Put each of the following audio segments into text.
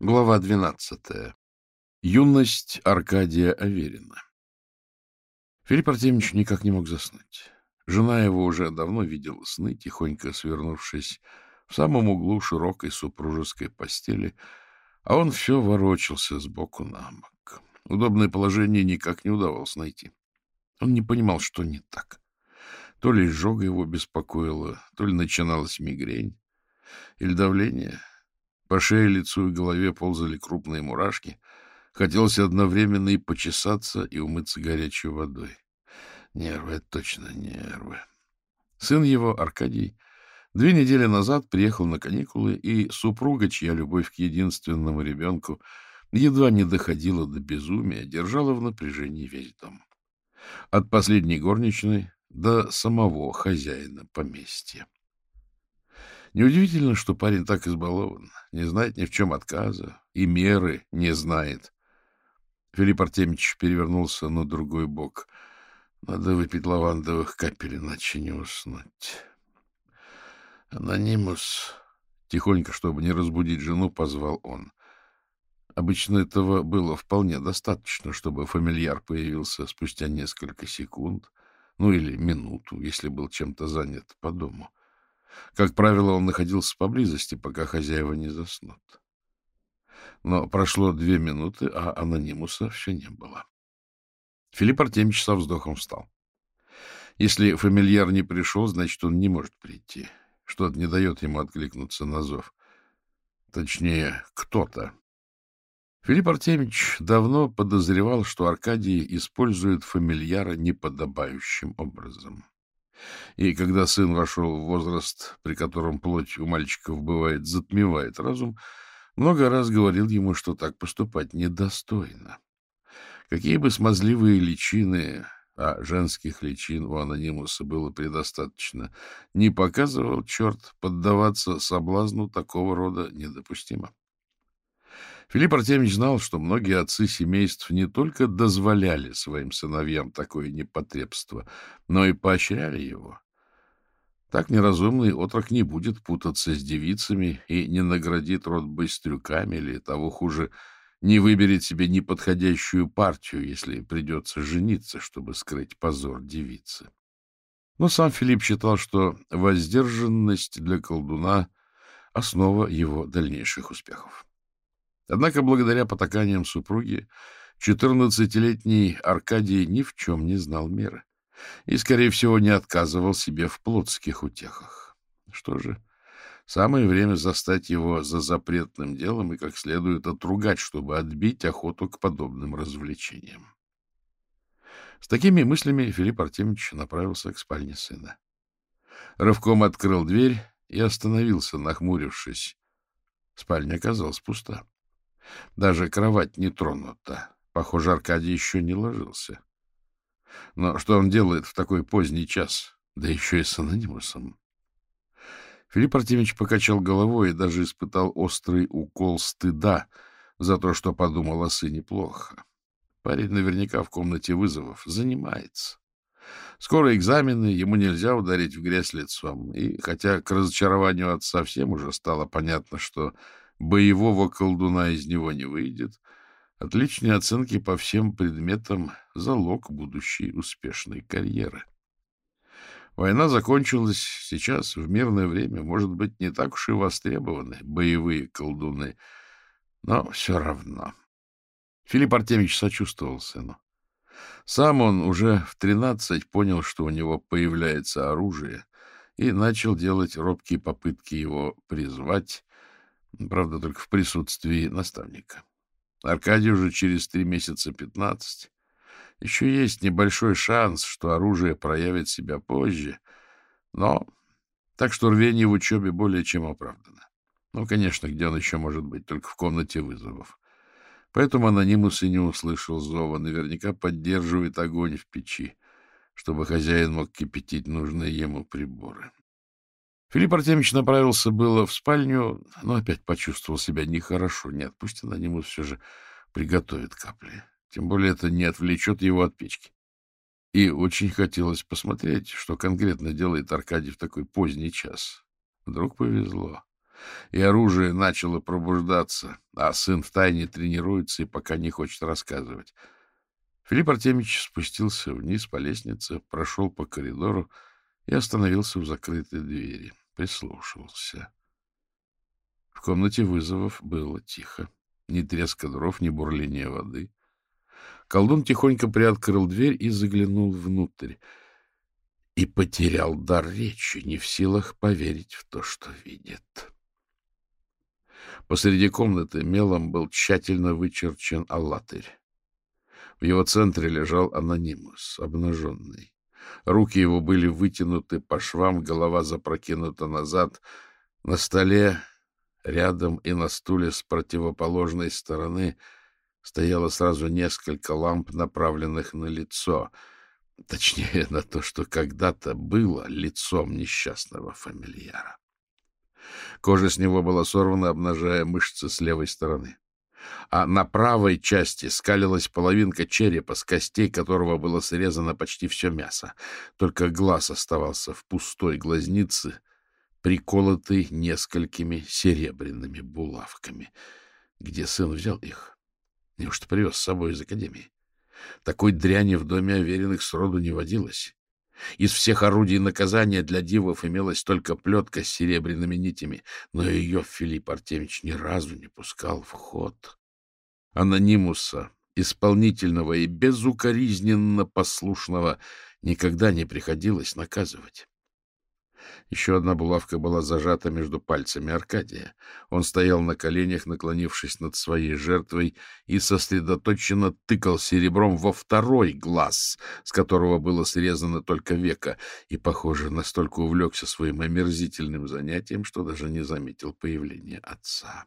Глава двенадцатая. Юность Аркадия Аверина. Филипп Артемьевич никак не мог заснуть. Жена его уже давно видела сны, тихонько свернувшись в самом углу широкой супружеской постели, а он все ворочался сбоку на бок. Удобное положение никак не удавалось найти. Он не понимал, что не так. То ли изжога его беспокоила, то ли начиналась мигрень, или давление — по шее, лицу и голове ползали крупные мурашки. Хотелось одновременно и почесаться, и умыться горячей водой. Нервы, это точно нервы. Сын его, Аркадий, две недели назад приехал на каникулы, и супруга, чья любовь к единственному ребенку едва не доходила до безумия, держала в напряжении весь дом. От последней горничной до самого хозяина поместья. Неудивительно, что парень так избалован, не знает ни в чем отказа и меры не знает. Филипп Артемьевич перевернулся на другой бок. Надо выпить лавандовых капель, иначе не уснуть. Анонимус, тихонько, чтобы не разбудить жену, позвал он. Обычно этого было вполне достаточно, чтобы фамильяр появился спустя несколько секунд, ну или минуту, если был чем-то занят по дому. Как правило, он находился поблизости, пока хозяева не заснут. Но прошло две минуты, а анонимуса все не было. Филипп Артемьевич со вздохом встал. Если фамильяр не пришел, значит, он не может прийти. Что-то не дает ему откликнуться на зов. Точнее, кто-то. Филипп Артемьевич давно подозревал, что Аркадий использует фамильяра неподобающим образом. И когда сын вошел в возраст, при котором плоть у мальчиков бывает затмевает разум, много раз говорил ему, что так поступать недостойно. Какие бы смазливые личины, а женских личин у анонимуса было предостаточно, не показывал черт, поддаваться соблазну такого рода недопустимо. Филипп Артемьевич знал, что многие отцы семейств не только дозволяли своим сыновьям такое непотребство, но и поощряли его. Так неразумный отрок не будет путаться с девицами и не наградит род быстрюками или, того хуже, не выберет себе неподходящую партию, если придется жениться, чтобы скрыть позор девицы. Но сам Филипп считал, что воздержанность для колдуна — основа его дальнейших успехов. Однако, благодаря потаканиям супруги, четырнадцатилетний Аркадий ни в чем не знал меры и, скорее всего, не отказывал себе в плотских утехах. Что же, самое время застать его за запретным делом и как следует отругать, чтобы отбить охоту к подобным развлечениям. С такими мыслями Филипп Артемьевич направился к спальне сына. Рывком открыл дверь и остановился, нахмурившись. Спальня оказалась пуста. Даже кровать не тронута. Похоже, Аркадий еще не ложился. Но что он делает в такой поздний час? Да еще и с анонимусом. Филипп Артемьевич покачал головой и даже испытал острый укол стыда за то, что подумал о сыне плохо. Парень наверняка в комнате вызовов занимается. Скоро экзамены, ему нельзя ударить в грязь лицом. И хотя к разочарованию отца всем уже стало понятно, что боевого колдуна из него не выйдет. Отличные оценки по всем предметам — залог будущей успешной карьеры. Война закончилась сейчас, в мирное время, может быть, не так уж и востребованы боевые колдуны, но все равно. Филипп Артемьевич сочувствовал сыну. Сам он уже в тринадцать понял, что у него появляется оружие, и начал делать робкие попытки его призвать, Правда, только в присутствии наставника. Аркадий уже через три месяца пятнадцать. Еще есть небольшой шанс, что оружие проявит себя позже, но так что рвение в учебе более чем оправдано. Ну, конечно, где он еще может быть? Только в комнате вызовов. Поэтому анонимус и не услышал зова. Наверняка поддерживает огонь в печи, чтобы хозяин мог кипятить нужные ему приборы. Филипп Артемьевич направился было в спальню, но опять почувствовал себя нехорошо. Нет, пусть анонимус все же приготовит капли. Тем более это не отвлечет его от печки. И очень хотелось посмотреть, что конкретно делает Аркадий в такой поздний час. Вдруг повезло. И оружие начало пробуждаться, а сын втайне тренируется и пока не хочет рассказывать. Филипп Артемьевич спустился вниз по лестнице, прошел по коридору и остановился у закрытой двери. Прислушался. В комнате вызовов было тихо. Ни треска дров, ни бурления воды. Колдун тихонько приоткрыл дверь и заглянул внутрь. И потерял дар речи, не в силах поверить в то, что видит. Посреди комнаты мелом был тщательно вычерчен аллатырь. В его центре лежал анонимус, обнаженный. Руки его были вытянуты по швам, голова запрокинута назад. На столе, рядом и на стуле с противоположной стороны стояло сразу несколько ламп, направленных на лицо, точнее, на то, что когда-то было лицом несчастного фамильяра. Кожа с него была сорвана, обнажая мышцы с левой стороны. А на правой части скалилась половинка черепа, с костей которого было срезано почти все мясо. Только глаз оставался в пустой глазнице, приколотый несколькими серебряными булавками. Где сын взял их? Неужто привез с собой из академии? Такой дряни в доме уверенных сроду не водилось. Из всех орудий наказания для дивов имелась только плетка с серебряными нитями, но ее Филипп Артемьевич ни разу не пускал в ход. Анонимуса, исполнительного и безукоризненно послушного, никогда не приходилось наказывать. Еще одна булавка была зажата между пальцами Аркадия. Он стоял на коленях, наклонившись над своей жертвой, и сосредоточенно тыкал серебром во второй глаз, с которого было срезано только веко, и, похоже, настолько увлекся своим омерзительным занятием, что даже не заметил появления отца.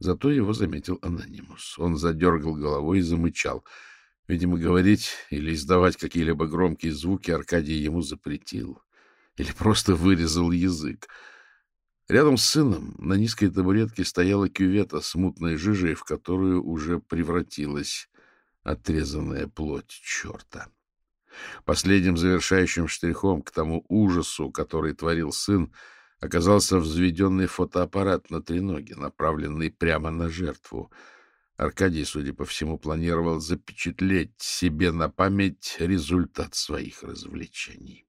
Зато его заметил анонимус. Он задергал головой и замычал. Видимо, говорить или издавать какие-либо громкие звуки Аркадий ему запретил или просто вырезал язык. Рядом с сыном на низкой табуретке стояла кювета с мутной жижей, в которую уже превратилась отрезанная плоть черта. Последним завершающим штрихом к тому ужасу, который творил сын, оказался взведенный фотоаппарат на треноге, направленный прямо на жертву. Аркадий, судя по всему, планировал запечатлеть себе на память результат своих развлечений.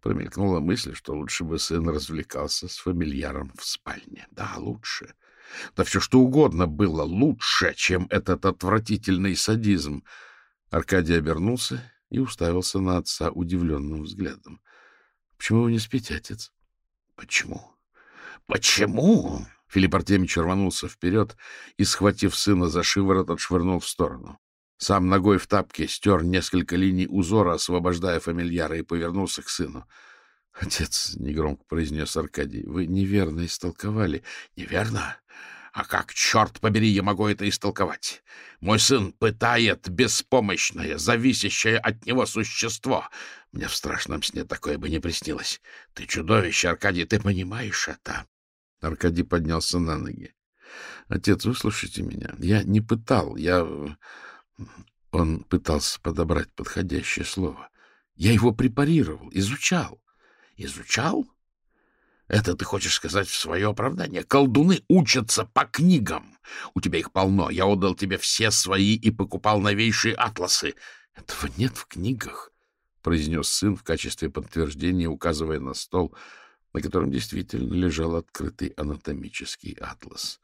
Промелькнула мысль, что лучше бы сын развлекался с фамильяром в спальне. Да, лучше. Да все что угодно было лучше, чем этот отвратительный садизм. Аркадий обернулся и уставился на отца удивленным взглядом. — Почему вы не спите, отец? — Почему? — Почему? Филипп Артемьевич рванулся вперед и, схватив сына за шиворот, отшвырнул в сторону. Сам ногой в тапке стер несколько линий узора, освобождая фамильяра, и повернулся к сыну. — Отец, — негромко произнес Аркадий, — вы неверно истолковали. — Неверно? А как, черт побери, я могу это истолковать? Мой сын пытает беспомощное, зависящее от него существо. Мне в страшном сне такое бы не приснилось. Ты чудовище, Аркадий, ты понимаешь это? Аркадий поднялся на ноги. — Отец, выслушайте меня. Я не пытал, я... Он пытался подобрать подходящее слово. Я его препарировал, изучал. Изучал? Это ты хочешь сказать в свое оправдание? Колдуны учатся по книгам. У тебя их полно. Я отдал тебе все свои и покупал новейшие атласы. Этого нет в книгах, — произнес сын в качестве подтверждения, указывая на стол, на котором действительно лежал открытый анатомический атлас.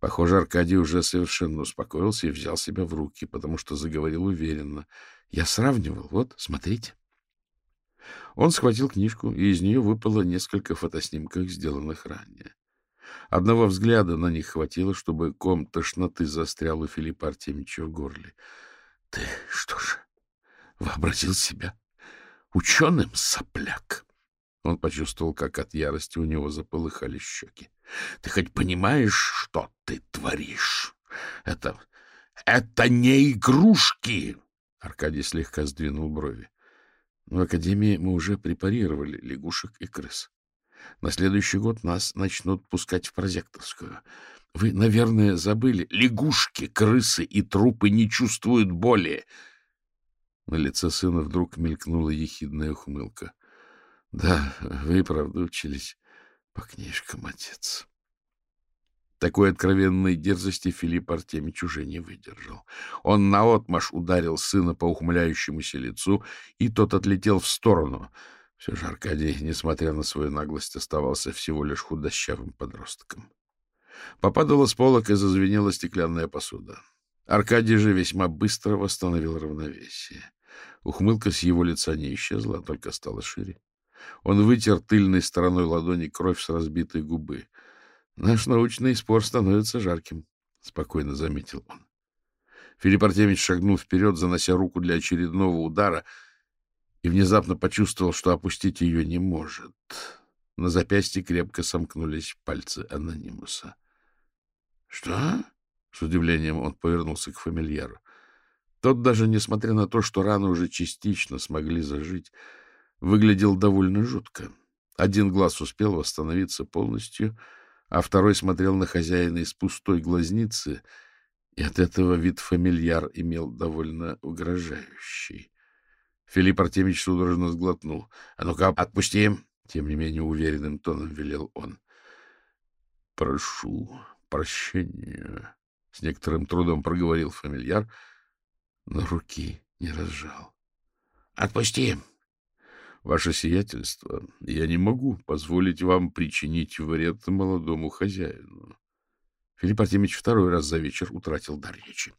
Похоже, Аркадий уже совершенно успокоился и взял себя в руки, потому что заговорил уверенно. Я сравнивал. Вот, смотрите. Он схватил книжку, и из нее выпало несколько фотоснимков, сделанных ранее. Одного взгляда на них хватило, чтобы ком тошноты застрял у Филиппа Артемьевича в горле. — Ты что же, вообразил себя ученым, сопляк? Он почувствовал, как от ярости у него заполыхали щеки. — Ты хоть понимаешь, что ты творишь? Это... это не игрушки! Аркадий слегка сдвинул брови. В Академии мы уже препарировали лягушек и крыс. На следующий год нас начнут пускать в прозекторскую. Вы, наверное, забыли. Лягушки, крысы и трупы не чувствуют боли. На лице сына вдруг мелькнула ехидная ухмылка. — Да, вы, правда, учились По книжкам, отец. Такой откровенной дерзости Филипп Артемич уже не выдержал. Он наотмашь ударил сына по ухмыляющемуся лицу, и тот отлетел в сторону. Все же Аркадий, несмотря на свою наглость, оставался всего лишь худощавым подростком. Попадала с полок и зазвенела стеклянная посуда. Аркадий же весьма быстро восстановил равновесие. Ухмылка с его лица не исчезла, а только стала шире. Он вытер тыльной стороной ладони кровь с разбитой губы. Наш научный спор становится жарким, — спокойно заметил он. Филипп Артемьевич шагнул вперед, занося руку для очередного удара, и внезапно почувствовал, что опустить ее не может. На запястье крепко сомкнулись пальцы анонимуса. — Что? — с удивлением он повернулся к фамильяру. Тот, даже несмотря на то, что раны уже частично смогли зажить, выглядел довольно жутко. Один глаз успел восстановиться полностью — а второй смотрел на хозяина из пустой глазницы, и от этого вид фамильяр имел довольно угрожающий. Филипп Артемич судорожно сглотнул. — А ну-ка, отпусти! — тем не менее уверенным тоном велел он. — Прошу прощения, — с некоторым трудом проговорил фамильяр, но руки не разжал. — Отпусти! Ваше сиятельство, я не могу позволить вам причинить вред молодому хозяину. Филипп Артемич второй раз за вечер утратил дар речи.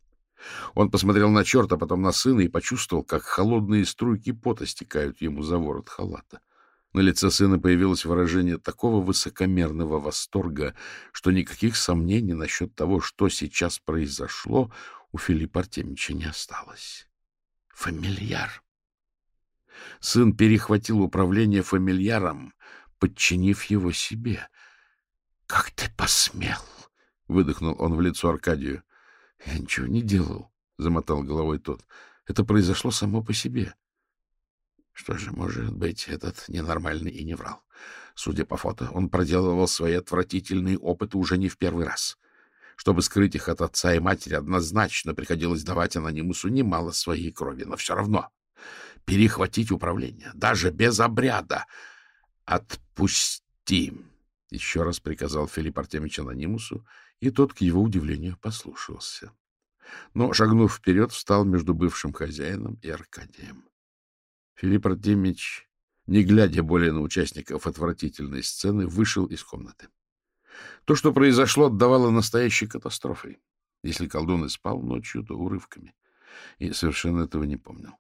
Он посмотрел на черта, потом на сына и почувствовал, как холодные струйки пота стекают ему за ворот халата. На лице сына появилось выражение такого высокомерного восторга, что никаких сомнений насчет того, что сейчас произошло, у Филиппа Артемича не осталось. Фамильяр. Сын перехватил управление фамильяром, подчинив его себе. — Как ты посмел? — выдохнул он в лицо Аркадию. — Я ничего не делал, — замотал головой тот. — Это произошло само по себе. Что же, может быть, этот ненормальный и не врал. Судя по фото, он проделывал свои отвратительные опыты уже не в первый раз. Чтобы скрыть их от отца и матери, однозначно приходилось давать анонимусу немало своей крови, но все равно перехватить управление, даже без обряда. «Отпусти!» — еще раз приказал Филипп Артемич анонимусу, и тот, к его удивлению, послушался. Но, шагнув вперед, встал между бывшим хозяином и Аркадием. Филипп Артемич, не глядя более на участников отвратительной сцены, вышел из комнаты. То, что произошло, отдавало настоящей катастрофой. Если колдун и спал ночью, то урывками. И совершенно этого не помнил.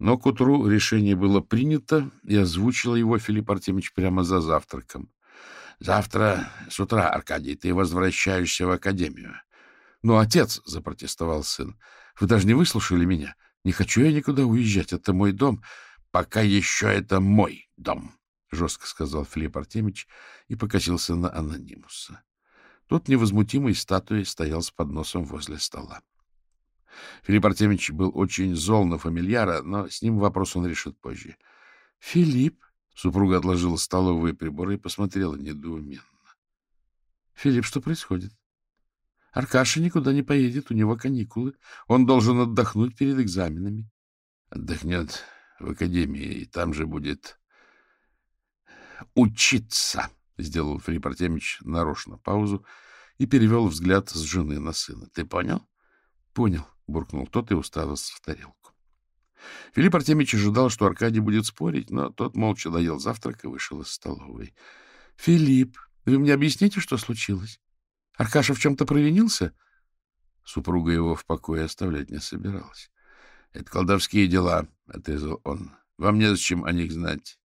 Но к утру решение было принято, и озвучил его Филипп Артемич прямо за завтраком. — Завтра с утра, Аркадий, ты возвращаешься в академию. — Но, отец, — запротестовал сын, — вы даже не выслушали меня. Не хочу я никуда уезжать, это мой дом. — Пока еще это мой дом, — жестко сказал Филипп Артемич и покосился на анонимуса. Тот невозмутимой статуей стоял с подносом возле стола. Филипп Артемьевич был очень зол на фамильяра, но с ним вопрос он решит позже. — Филипп? — супруга отложила столовые приборы и посмотрела недоуменно. — Филипп, что происходит? Аркаша никуда не поедет, у него каникулы. Он должен отдохнуть перед экзаменами. — Отдохнет в академии, и там же будет учиться, — сделал Филипп Артемьевич нарочно паузу и перевел взгляд с жены на сына. — Ты понял? — Понял, — буркнул тот и уставился в тарелку. Филипп Артемьевич ожидал, что Аркадий будет спорить, но тот молча доел завтрак и вышел из столовой. — Филипп, вы мне объясните, что случилось? Аркаша в чем-то провинился? Супруга его в покое оставлять не собиралась. — Это колдовские дела, — отрезал он. — Вам незачем о них знать.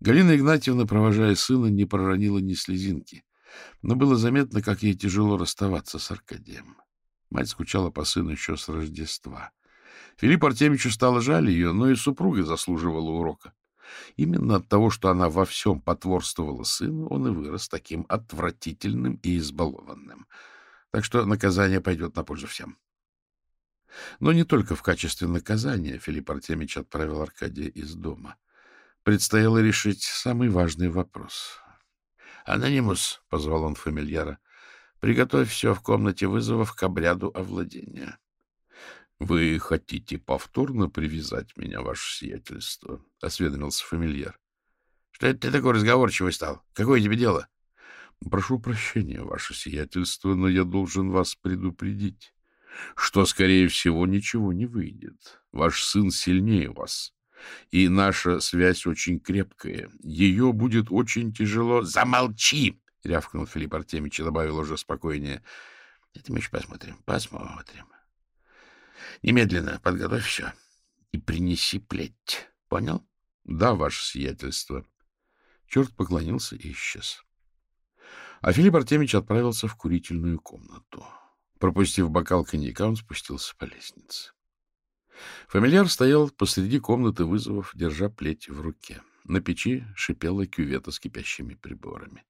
Галина Игнатьевна, провожая сына, не проронила ни слезинки, но было заметно, как ей тяжело расставаться с Аркадием. Мать скучала по сыну еще с Рождества. Филипп Артемьевичу стало жаль ее, но и супруга заслуживала урока. Именно от того, что она во всем потворствовала сыну, он и вырос таким отвратительным и избалованным. Так что наказание пойдет на пользу всем. Но не только в качестве наказания Филипп Артемьевич отправил Аркадия из дома. Предстояло решить самый важный вопрос. — Анонимус, — позвал он фамильяра, — Приготовь все в комнате вызовов к обряду овладения. — Вы хотите повторно привязать меня, ваше сиятельство? — осведомился фамильяр. — Что это ты такой разговорчивый стал? Какое тебе дело? — Прошу прощения, ваше сиятельство, но я должен вас предупредить, что, скорее всего, ничего не выйдет. Ваш сын сильнее вас, и наша связь очень крепкая. Ее будет очень тяжело... — Замолчи! — рявкнул Филипп Артемич и добавил уже спокойнее. — Это мы еще посмотрим. Посмотрим. Немедленно подготовь все и принеси плеть. Понял? — Да, ваше сиятельство. Черт поклонился и исчез. А Филипп Артемич отправился в курительную комнату. Пропустив бокал коньяка, он спустился по лестнице. Фамильяр стоял посреди комнаты вызовов, держа плеть в руке. На печи шипела кювета с кипящими приборами.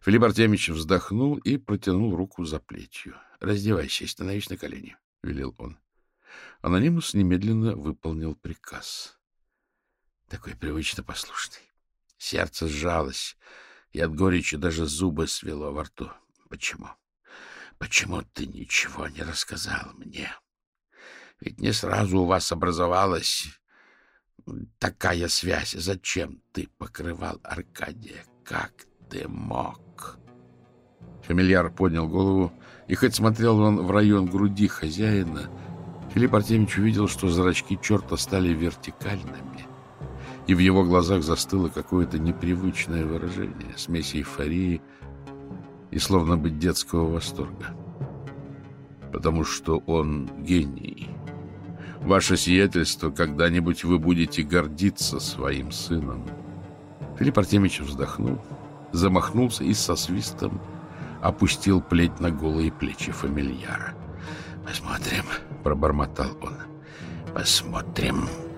Филипп Артемич вздохнул и протянул руку за плетью. — Раздевайся и становись на колени, — велел он. Анонимус немедленно выполнил приказ. Такой привычно послушный. Сердце сжалось, и от горечи даже зубы свело во рту. Почему? Почему ты ничего не рассказал мне? Ведь не сразу у вас образовалась такая связь. Зачем ты покрывал Аркадия? Как ты мог? Фамильяр поднял голову, и хоть смотрел он в район груди хозяина, Филипп Артемьевич увидел, что зрачки черта стали вертикальными, и в его глазах застыло какое-то непривычное выражение, смесь эйфории и словно бы детского восторга. Потому что он гений. Ваше сиятельство, когда-нибудь вы будете гордиться своим сыном. Филипп Артемьевич вздохнул, замахнулся и со свистом опустил плеть на голые плечи фамильяра. — Посмотрим, — пробормотал он. — Посмотрим. —